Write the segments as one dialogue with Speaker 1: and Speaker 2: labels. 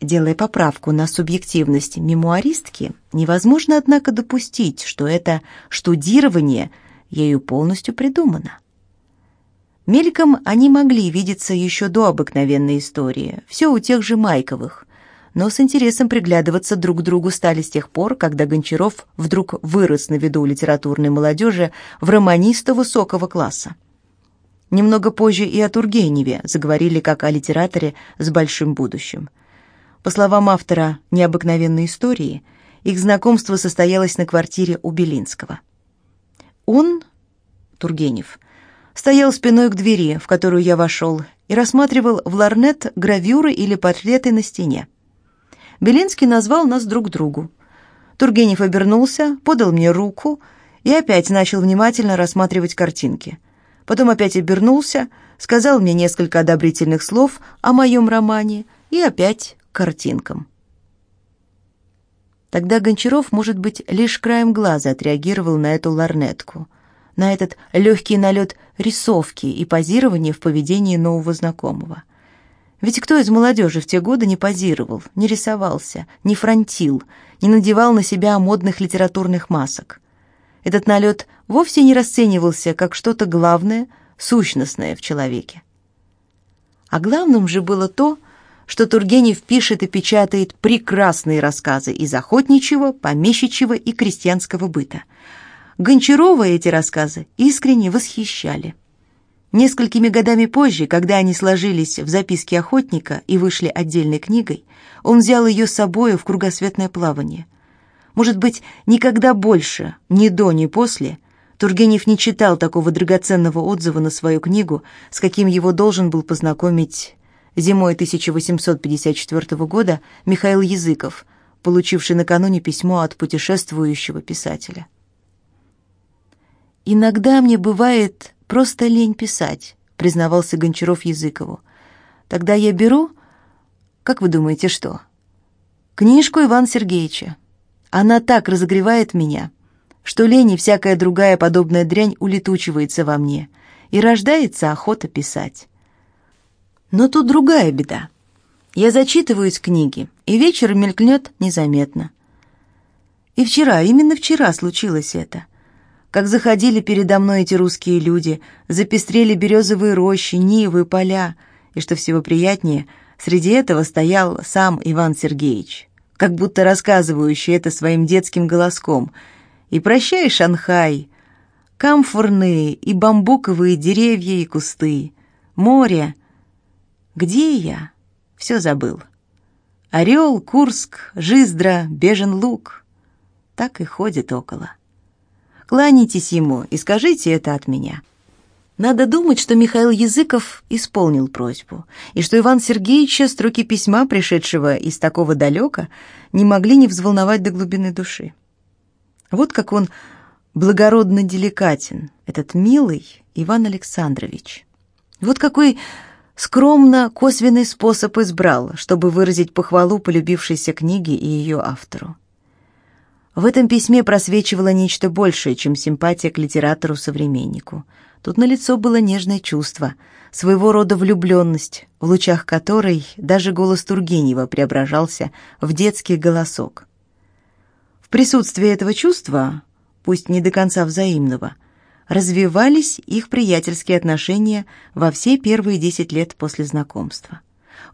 Speaker 1: Делая поправку на субъективность мемуаристки, невозможно, однако, допустить, что это штудирование ею полностью придумано. Мельком они могли видеться еще до обыкновенной истории, все у тех же Майковых, но с интересом приглядываться друг к другу стали с тех пор, когда Гончаров вдруг вырос на виду литературной молодежи в романиста высокого класса. Немного позже и о Тургеневе заговорили как о литераторе с большим будущим. По словам автора необыкновенной истории, их знакомство состоялось на квартире у Белинского. Он, Тургенев, стоял спиной к двери, в которую я вошел, и рассматривал в ларнет гравюры или портреты на стене. Белинский назвал нас друг другу. Тургенев обернулся, подал мне руку и опять начал внимательно рассматривать картинки. Потом опять обернулся, сказал мне несколько одобрительных слов о моем романе и опять картинкам. Тогда Гончаров, может быть, лишь краем глаза отреагировал на эту ларнетку — на этот легкий налет рисовки и позирования в поведении нового знакомого. Ведь кто из молодежи в те годы не позировал, не рисовался, не фронтил, не надевал на себя модных литературных масок? Этот налет вовсе не расценивался как что-то главное, сущностное в человеке. А главным же было то, что Тургенев пишет и печатает прекрасные рассказы из охотничьего, помещичьего и крестьянского быта – Гончарова эти рассказы искренне восхищали. Несколькими годами позже, когда они сложились в записке охотника и вышли отдельной книгой, он взял ее с собой в кругосветное плавание. Может быть, никогда больше, ни до, ни после, Тургенев не читал такого драгоценного отзыва на свою книгу, с каким его должен был познакомить зимой 1854 года Михаил Языков, получивший накануне письмо от путешествующего писателя. «Иногда мне бывает просто лень писать», — признавался Гончаров Языкову. «Тогда я беру, как вы думаете, что? Книжку Ивана Сергеевича. Она так разогревает меня, что лень и всякая другая подобная дрянь улетучивается во мне, и рождается охота писать. Но тут другая беда. Я зачитываюсь книги, и вечер мелькнет незаметно. И вчера, именно вчера случилось это как заходили передо мной эти русские люди, запестрели березовые рощи, нивы, поля, и, что всего приятнее, среди этого стоял сам Иван Сергеевич, как будто рассказывающий это своим детским голоском. И прощай, Шанхай, камфорные и бамбуковые деревья и кусты, море. Где я? Все забыл. Орел, Курск, Жиздра, Бежен луг. Так и ходит около. Кланяйтесь ему и скажите это от меня. Надо думать, что Михаил Языков исполнил просьбу, и что Иван Сергеевича строки письма, пришедшего из такого далека, не могли не взволновать до глубины души. Вот как он благородно деликатен, этот милый Иван Александрович. Вот какой скромно косвенный способ избрал, чтобы выразить похвалу полюбившейся книге и ее автору. В этом письме просвечивало нечто большее, чем симпатия к литератору-современнику. Тут налицо было нежное чувство, своего рода влюбленность, в лучах которой даже голос Тургенева преображался в детский голосок. В присутствии этого чувства, пусть не до конца взаимного, развивались их приятельские отношения во все первые десять лет после знакомства.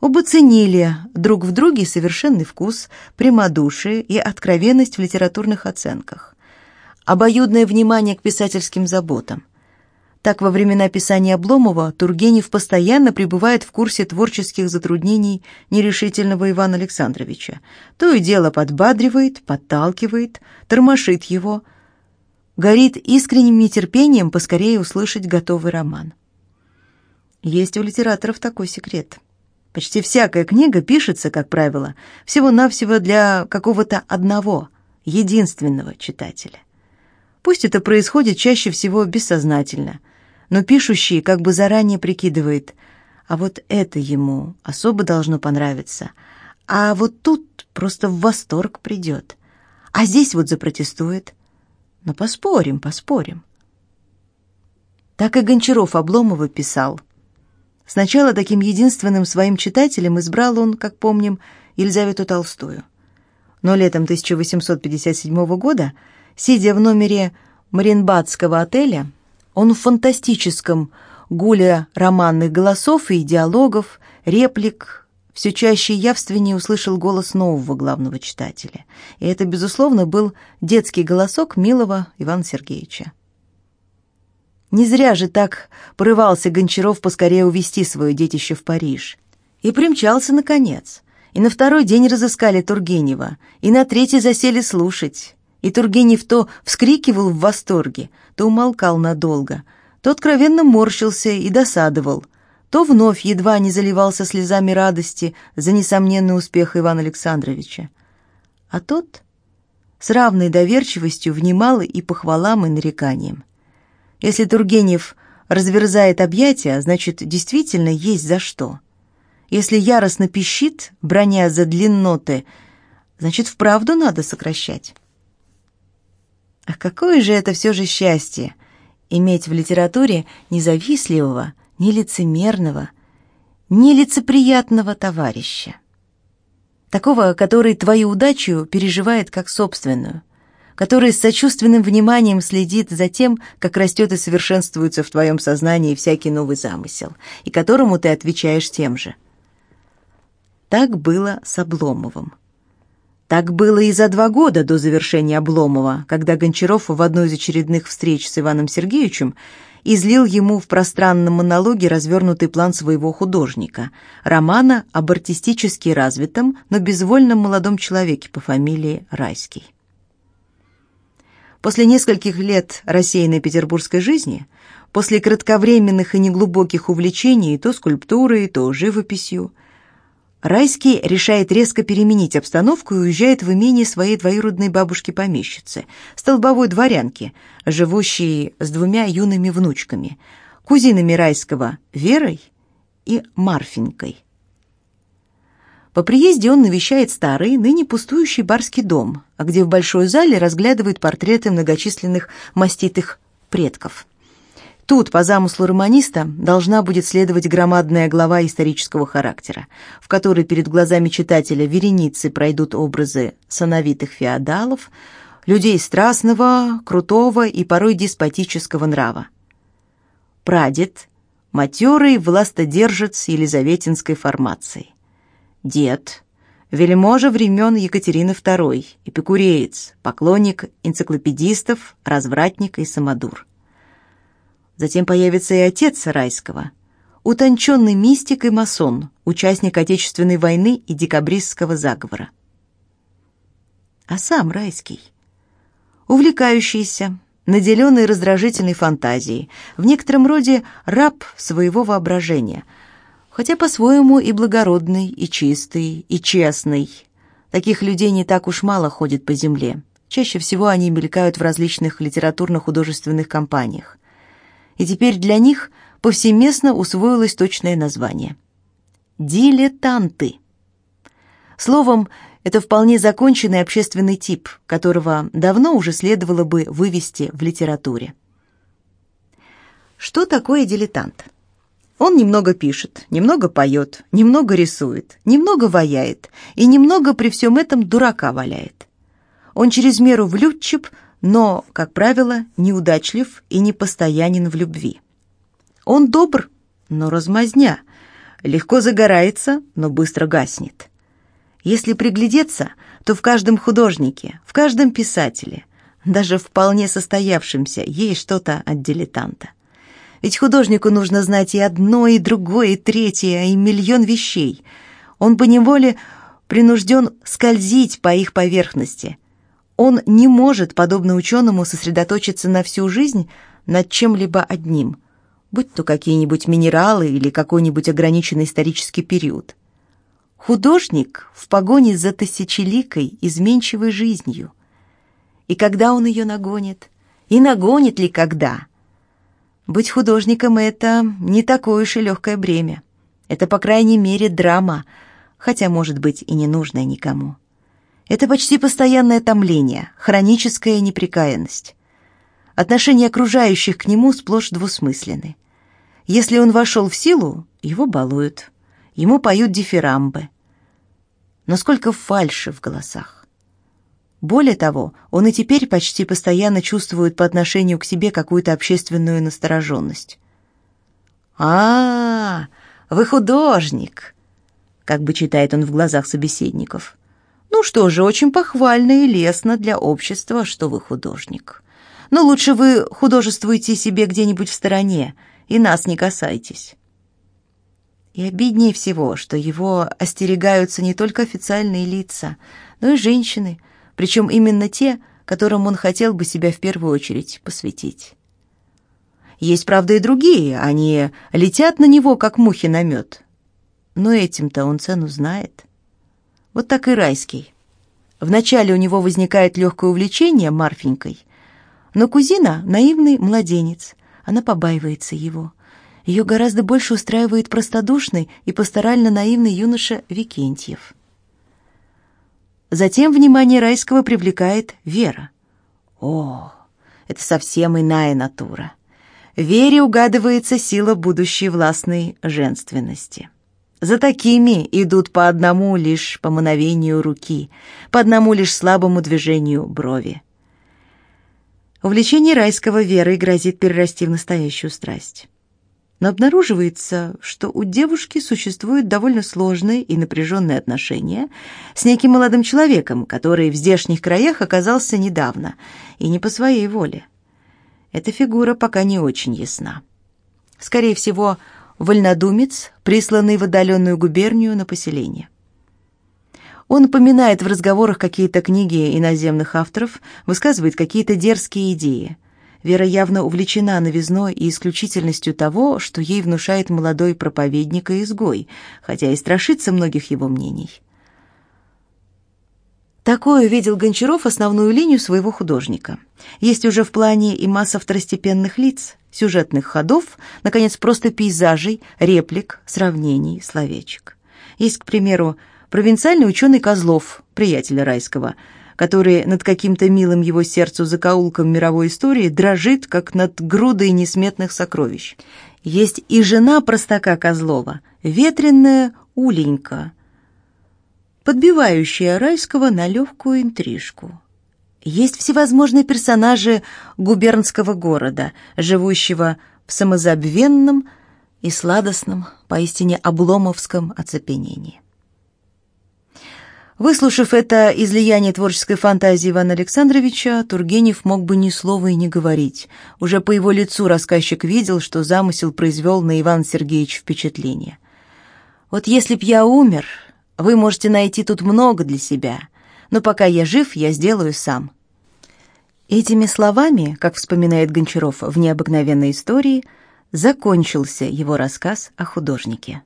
Speaker 1: Оба ценили друг в друге совершенный вкус, прямодушие и откровенность в литературных оценках. Обоюдное внимание к писательским заботам. Так, во времена писания Обломова Тургенев постоянно пребывает в курсе творческих затруднений нерешительного Ивана Александровича. То и дело подбадривает, подталкивает, тормошит его, горит искренним нетерпением поскорее услышать готовый роман. Есть у литераторов такой секрет – Почти всякая книга пишется, как правило, всего-навсего для какого-то одного, единственного читателя. Пусть это происходит чаще всего бессознательно, но пишущий как бы заранее прикидывает, а вот это ему особо должно понравиться, а вот тут просто в восторг придет, а здесь вот запротестует. Но поспорим, поспорим. Так и Гончаров Обломова писал – Сначала таким единственным своим читателем избрал он, как помним, Елизавету Толстую. Но летом 1857 года, сидя в номере Маринбадского отеля, он в фантастическом гуле романных голосов и диалогов, реплик, все чаще и явственнее услышал голос нового главного читателя. И это, безусловно, был детский голосок милого Ивана Сергеевича. Не зря же так порывался Гончаров поскорее увезти свое детище в Париж. И примчался, наконец. И на второй день разыскали Тургенева, и на третий засели слушать. И Тургенев то вскрикивал в восторге, то умолкал надолго, то откровенно морщился и досадовал, то вновь едва не заливался слезами радости за несомненный успех Ивана Александровича. А тот с равной доверчивостью внимал и похвалам, и нареканиям. Если Тургенев разверзает объятия, значит, действительно есть за что. Если яростно пищит, броня за длинноты, значит, вправду надо сокращать. Ах, какое же это все же счастье — иметь в литературе независливого, нелицемерного, нелицеприятного товарища. Такого, который твою удачу переживает как собственную, который с сочувственным вниманием следит за тем, как растет и совершенствуется в твоем сознании всякий новый замысел, и которому ты отвечаешь тем же. Так было с Обломовым. Так было и за два года до завершения Обломова, когда Гончаров в одной из очередных встреч с Иваном Сергеевичем излил ему в пространном монологе развернутый план своего художника, романа об артистически развитом, но безвольном молодом человеке по фамилии Райский. После нескольких лет рассеянной петербургской жизни, после кратковременных и неглубоких увлечений то скульптурой, то живописью, Райский решает резко переменить обстановку и уезжает в имение своей двоюродной бабушки-помещицы, столбовой дворянки, живущей с двумя юными внучками, кузинами Райского Верой и Марфинкой. По приезде он навещает старый, ныне пустующий барский дом, где в большой зале разглядывает портреты многочисленных маститых предков. Тут, по замыслу романиста, должна будет следовать громадная глава исторического характера, в которой перед глазами читателя вереницы пройдут образы сановитых феодалов, людей страстного, крутого и порой деспотического нрава. Прадед – матерый властодержец елизаветинской формации. Дед – вельможа времен Екатерины II, эпикуреец, поклонник энциклопедистов, развратник и самодур. Затем появится и отец Райского, утонченный мистик и масон, участник Отечественной войны и декабристского заговора. А сам Райский, увлекающийся, наделенный раздражительной фантазией, в некотором роде раб своего воображения, хотя по-своему и благородный, и чистый, и честный. Таких людей не так уж мало ходит по земле. Чаще всего они мелькают в различных литературно-художественных компаниях и теперь для них повсеместно усвоилось точное название. Дилетанты. Словом, это вполне законченный общественный тип, которого давно уже следовало бы вывести в литературе. Что такое дилетант? Он немного пишет, немного поет, немного рисует, немного ваяет и немного при всем этом дурака валяет. Он через меру влюдчив, но, как правило, неудачлив и непостоянен в любви. Он добр, но размазня, легко загорается, но быстро гаснет. Если приглядеться, то в каждом художнике, в каждом писателе, даже вполне состоявшемся, есть что-то от дилетанта. Ведь художнику нужно знать и одно, и другое, и третье, и миллион вещей. Он поневоле принужден скользить по их поверхности – он не может, подобно ученому, сосредоточиться на всю жизнь над чем-либо одним, будь то какие-нибудь минералы или какой-нибудь ограниченный исторический период. Художник в погоне за тысячеликой, изменчивой жизнью. И когда он ее нагонит? И нагонит ли когда? Быть художником — это не такое уж и легкое бремя. Это, по крайней мере, драма, хотя, может быть, и не нужная никому. Это почти постоянное томление, хроническая неприкаянность. Отношения окружающих к нему сплошь двусмысленны. Если он вошел в силу, его балуют, ему поют дифирамбы. но сколько фальши в голосах. Более того, он и теперь почти постоянно чувствует по отношению к себе какую-то общественную настороженность. «А, вы художник!» как бы читает он в глазах собеседников. «Ну что же, очень похвально и лестно для общества, что вы художник. Но лучше вы художествуйте себе где-нибудь в стороне и нас не касайтесь». И обиднее всего, что его остерегаются не только официальные лица, но и женщины, причем именно те, которым он хотел бы себя в первую очередь посвятить. Есть, правда, и другие, они летят на него, как мухи на мед. Но этим-то он цену знает. Вот так и райский. Вначале у него возникает легкое увлечение Марфенькой, но кузина — наивный младенец, она побаивается его. Ее гораздо больше устраивает простодушный и пасторально наивный юноша Викентьев. Затем внимание Райского привлекает Вера. О, это совсем иная натура. Вере угадывается сила будущей властной женственности. За такими идут по одному лишь по мановению руки, по одному лишь слабому движению брови. Увлечение райского верой грозит перерасти в настоящую страсть. Но обнаруживается, что у девушки существуют довольно сложные и напряженные отношения с неким молодым человеком, который в здешних краях оказался недавно и не по своей воле. Эта фигура пока не очень ясна. Скорее всего, вольнодумец, присланный в отдаленную губернию на поселение. Он упоминает в разговорах какие-то книги иноземных авторов, высказывает какие-то дерзкие идеи. Вера явно увлечена новизной и исключительностью того, что ей внушает молодой проповедник и изгой, хотя и страшится многих его мнений. Такое видел Гончаров основную линию своего художника. Есть уже в плане и масса второстепенных лиц, сюжетных ходов, наконец, просто пейзажей, реплик, сравнений, словечек. Есть, к примеру, провинциальный ученый Козлов, приятель Райского, который над каким-то милым его сердцу закоулком мировой истории дрожит, как над грудой несметных сокровищ. Есть и жена простака Козлова, ветреная Уленька, подбивающая Райского на легкую интрижку. Есть всевозможные персонажи губернского города, живущего в самозабвенном и сладостном, поистине обломовском оцепенении. Выслушав это излияние творческой фантазии Ивана Александровича, Тургенев мог бы ни слова и не говорить. Уже по его лицу рассказчик видел, что замысел произвел на Ивана Сергеевича впечатление. «Вот если б я умер, вы можете найти тут много для себя, но пока я жив, я сделаю сам. Этими словами, как вспоминает Гончаров в необыкновенной истории, закончился его рассказ о художнике.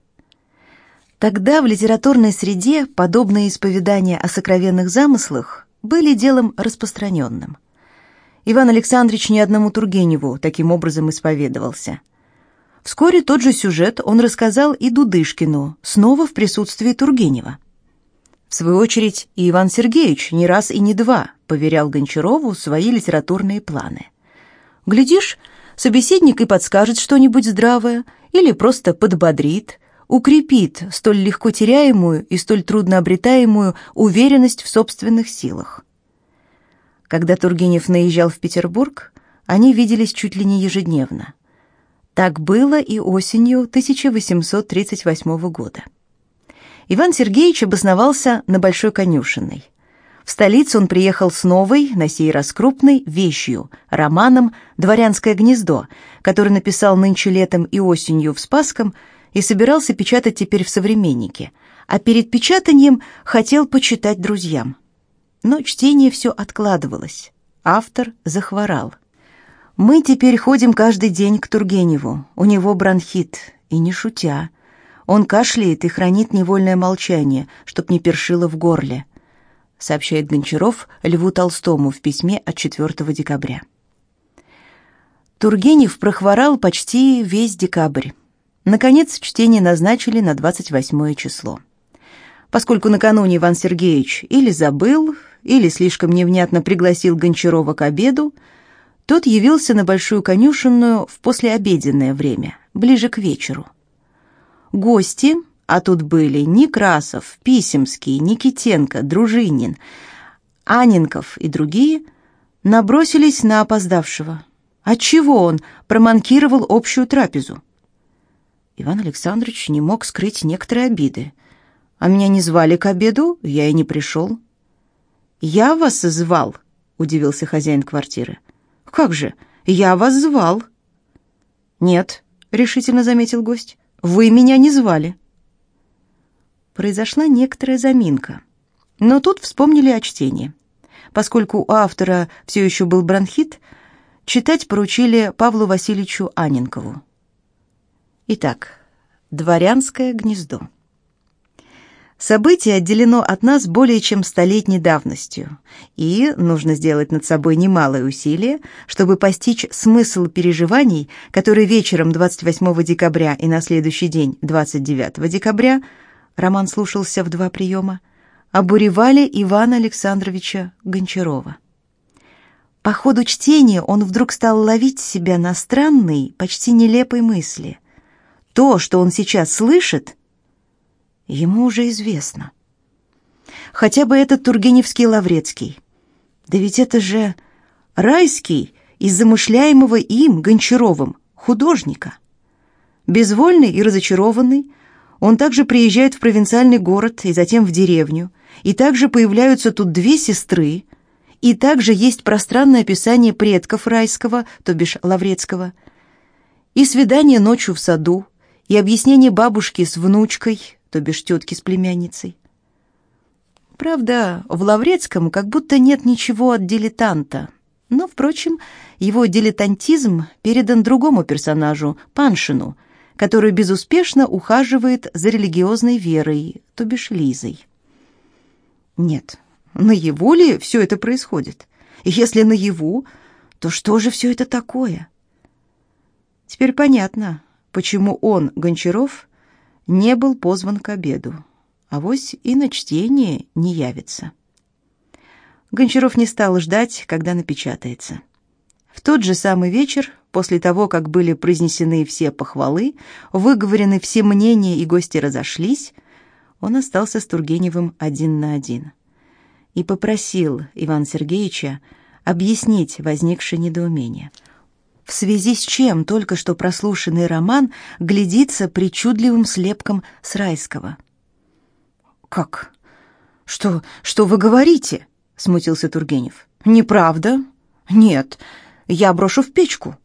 Speaker 1: Тогда в литературной среде подобные исповедания о сокровенных замыслах были делом распространенным. Иван Александрович ни одному Тургеневу таким образом исповедовался. Вскоре тот же сюжет он рассказал и Дудышкину, снова в присутствии Тургенева. В свою очередь, и Иван Сергеевич не раз и не два поверял Гончарову свои литературные планы. Глядишь, собеседник и подскажет что-нибудь здравое или просто подбодрит, укрепит столь легко теряемую и столь трудно обретаемую уверенность в собственных силах. Когда Тургенев наезжал в Петербург, они виделись чуть ли не ежедневно. Так было и осенью 1838 года. Иван Сергеевич обосновался на Большой конюшенной. В столицу он приехал с новой, на сей раз крупной, вещью, романом «Дворянское гнездо», который написал нынче летом и осенью в Спасском и собирался печатать теперь в «Современнике», а перед печатанием хотел почитать друзьям. Но чтение все откладывалось. Автор захворал. Мы теперь ходим каждый день к Тургеневу. У него бронхит, и не шутя. Он кашляет и хранит невольное молчание, чтоб не першило в горле, сообщает Гончаров Льву Толстому в письме от 4 декабря. Тургенев прохворал почти весь декабрь. Наконец, чтение назначили на 28 число. Поскольку накануне Иван Сергеевич или забыл, или слишком невнятно пригласил Гончарова к обеду, тот явился на Большую конюшенную в послеобеденное время, ближе к вечеру. Гости, А тут были Некрасов, Писемский, Никитенко, Дружинин, Анинков и другие, набросились на опоздавшего. Отчего он проманкировал общую трапезу? Иван Александрович не мог скрыть некоторые обиды. А меня не звали к обеду, я и не пришел. «Я вас звал», — удивился хозяин квартиры. «Как же, я вас звал». «Нет», — решительно заметил гость, — «вы меня не звали». Произошла некоторая заминка. Но тут вспомнили о чтении. Поскольку у автора все еще был бронхит, читать поручили Павлу Васильевичу Анинкову. Итак, «Дворянское гнездо». Событие отделено от нас более чем столетней давностью, и нужно сделать над собой немалое усилие, чтобы постичь смысл переживаний, которые вечером 28 декабря и на следующий день, 29 декабря, роман слушался в два приема, обуревали Ивана Александровича Гончарова. По ходу чтения он вдруг стал ловить себя на странные, почти нелепые мысли. То, что он сейчас слышит – ему уже известно. Хотя бы этот Тургеневский Лаврецкий. Да ведь это же райский из замышляемого им, Гончаровым, художника. Безвольный и разочарованный, он также приезжает в провинциальный город и затем в деревню, и также появляются тут две сестры, и также есть пространное описание предков райского, то бишь Лаврецкого, и свидание ночью в саду, и объяснение бабушки с внучкой, то бишь тетки с племянницей. Правда, в Лаврецком как будто нет ничего от дилетанта, но, впрочем, его дилетантизм передан другому персонажу, Паншину, который безуспешно ухаживает за религиозной верой, то бишь Лизой. Нет, наяву ли все это происходит? И если наяву, то что же все это такое? Теперь понятно, почему он, Гончаров, не был позван к обеду, а вось и на чтение не явится. Гончаров не стал ждать, когда напечатается. В тот же самый вечер, после того, как были произнесены все похвалы, выговорены все мнения и гости разошлись, он остался с Тургеневым один на один и попросил Ивана Сергеевича объяснить возникшее недоумение – в связи с чем только что прослушанный роман глядится причудливым слепком с райского. «Как? Что, что вы говорите?» — смутился Тургенев. «Неправда? Нет, я брошу в печку».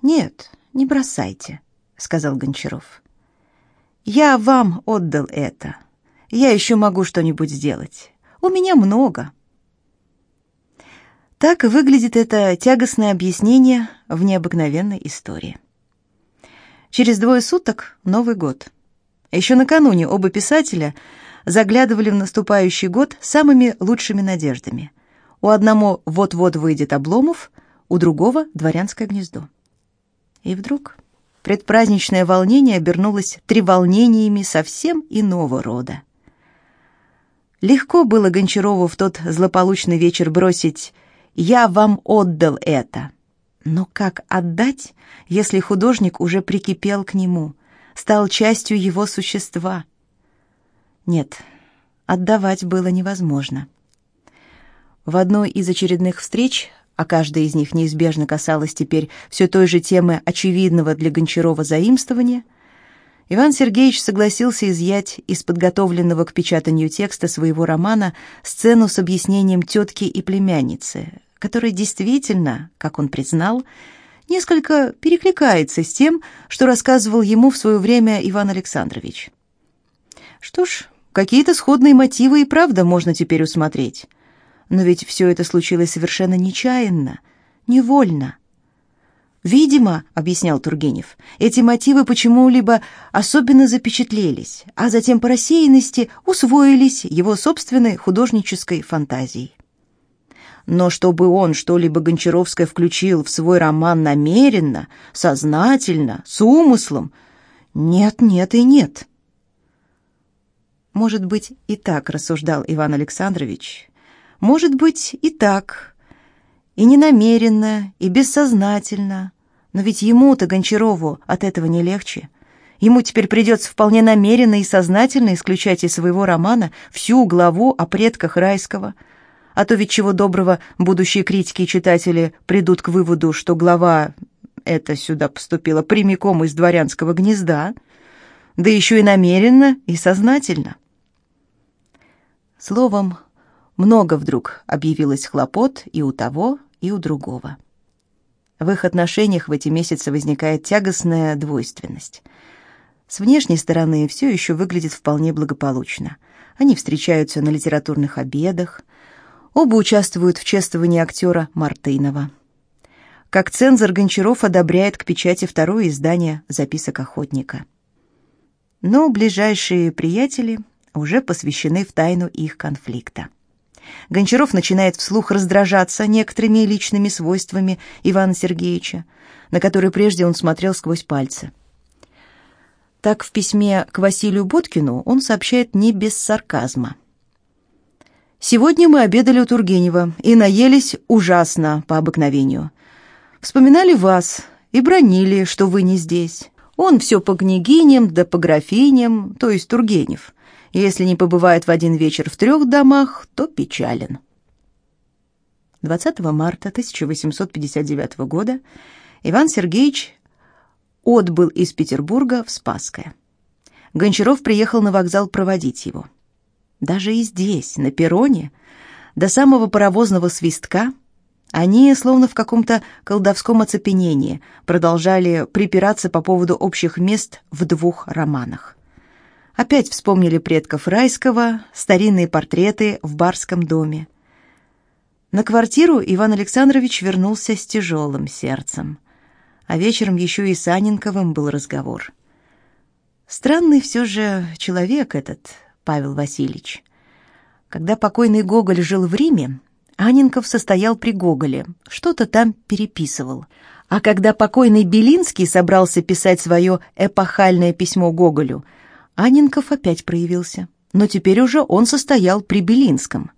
Speaker 1: «Нет, не бросайте», — сказал Гончаров. «Я вам отдал это. Я еще могу что-нибудь сделать. У меня много». Так выглядит это тягостное объяснение в необыкновенной истории. Через двое суток Новый год. Еще накануне оба писателя заглядывали в наступающий год самыми лучшими надеждами. У одного вот-вот выйдет Обломов, у другого Дворянское гнездо. И вдруг предпраздничное волнение обернулось треволнениями совсем иного рода. Легко было Гончарову в тот злополучный вечер бросить я вам отдал это. Но как отдать, если художник уже прикипел к нему, стал частью его существа? Нет, отдавать было невозможно. В одной из очередных встреч, а каждая из них неизбежно касалась теперь все той же темы очевидного для Гончарова заимствования, Иван Сергеевич согласился изъять из подготовленного к печатанию текста своего романа сцену с объяснением тетки и племянницы, которая действительно, как он признал, несколько перекликается с тем, что рассказывал ему в свое время Иван Александрович. Что ж, какие-то сходные мотивы и правда можно теперь усмотреть. Но ведь все это случилось совершенно нечаянно, невольно. Видимо, объяснял Тургенев, эти мотивы почему-либо особенно запечатлелись, а затем по рассеянности усвоились его собственной художнической фантазией. Но чтобы он что-либо Гончаровское включил в свой роман намеренно, сознательно, с умыслом, нет, нет и нет. Может быть, и так рассуждал Иван Александрович. Может быть, и так, и ненамеренно, и бессознательно. Но ведь ему-то, Гончарову, от этого не легче. Ему теперь придется вполне намеренно и сознательно исключать из своего романа всю главу о предках Райского. А то ведь чего доброго будущие критики и читатели придут к выводу, что глава эта сюда поступила прямиком из дворянского гнезда, да еще и намеренно и сознательно. Словом, много вдруг объявилось хлопот и у того, и у другого. В их отношениях в эти месяцы возникает тягостная двойственность — с внешней стороны все еще выглядит вполне благополучно. Они встречаются на литературных обедах. Оба участвуют в чествовании актера Мартынова. Как цензор Гончаров одобряет к печати второе издание «Записок охотника». Но ближайшие приятели уже посвящены в тайну их конфликта. Гончаров начинает вслух раздражаться некоторыми личными свойствами Ивана Сергеевича, на которые прежде он смотрел сквозь пальцы. Так в письме к Василию Боткину он сообщает не без сарказма. «Сегодня мы обедали у Тургенева и наелись ужасно по обыкновению. Вспоминали вас и бронили, что вы не здесь. Он все по княгиням да по графиням, то есть Тургенев. Если не побывает в один вечер в трех домах, то печален». 20 марта 1859 года Иван Сергеевич отбыл из Петербурга в Спасское. Гончаров приехал на вокзал проводить его. Даже и здесь, на перроне, до самого паровозного свистка, они, словно в каком-то колдовском оцепенении, продолжали припираться по поводу общих мест в двух романах. Опять вспомнили предков Райского, старинные портреты в барском доме. На квартиру Иван Александрович вернулся с тяжелым сердцем – а вечером еще и с Анинковым был разговор. Странный все же человек этот Павел Васильевич. Когда покойный Гоголь жил в Риме, Анинков состоял при Гоголе, что-то там переписывал. А когда покойный Белинский собрался писать свое эпохальное письмо Гоголю, Анинков опять проявился. Но теперь уже он состоял при Белинском.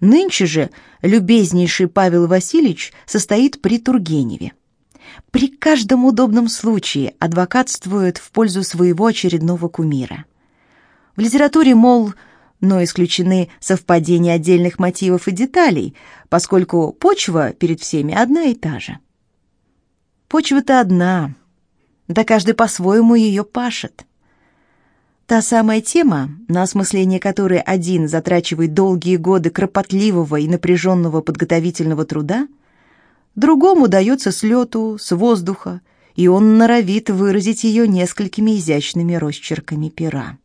Speaker 1: Нынче же любезнейший Павел Васильевич состоит при Тургеневе. При каждом удобном случае адвокатствует в пользу своего очередного кумира. В литературе, мол, но исключены совпадения отдельных мотивов и деталей, поскольку почва перед всеми одна и та же. Почва-то одна, да каждый по-своему ее пашет. Та самая тема, на осмысление которой один затрачивает долгие годы кропотливого и напряженного подготовительного труда – другому дается с лету, с воздуха, и он норовит выразить ее несколькими изящными росчерками пера.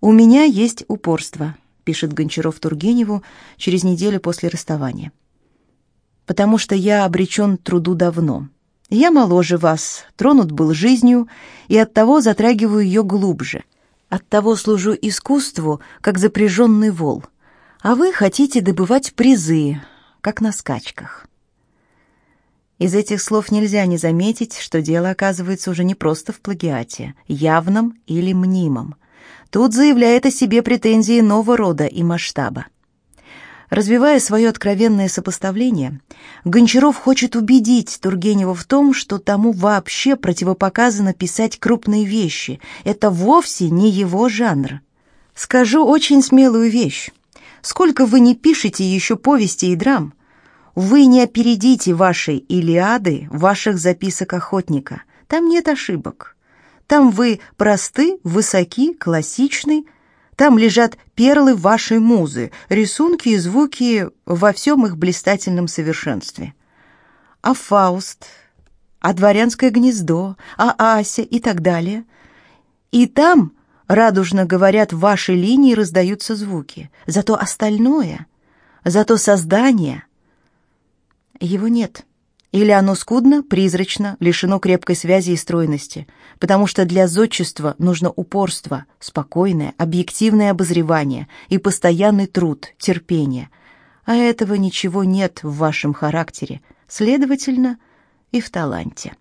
Speaker 1: «У меня есть упорство», — пишет Гончаров Тургеневу через неделю после расставания. «Потому что я обречен труду давно. Я моложе вас, тронут был жизнью, и оттого затрагиваю ее глубже. Оттого служу искусству, как запряженный вол. А вы хотите добывать призы, как на скачках. Из этих слов нельзя не заметить, что дело оказывается уже не просто в плагиате, явном или мнимом. Тут заявляет о себе претензии нового рода и масштаба. Развивая свое откровенное сопоставление, Гончаров хочет убедить Тургенева в том, что тому вообще противопоказано писать крупные вещи. Это вовсе не его жанр. Скажу очень смелую вещь. Сколько вы не пишете еще повести и драм, вы не опередите вашей Илиады, ваших записок охотника. Там нет ошибок. Там вы просты, высоки, классичны. Там лежат перлы вашей музы, рисунки и звуки во всем их блистательном совершенстве. А Фауст, а дворянское гнездо, а Ася и так далее. И там радужно говорят, в вашей линии раздаются звуки. Зато остальное, зато создание, его нет. Или оно скудно, призрачно, лишено крепкой связи и стройности, потому что для зодчества нужно упорство, спокойное, объективное обозревание и постоянный труд, терпение. А этого ничего нет в вашем характере, следовательно, и в таланте.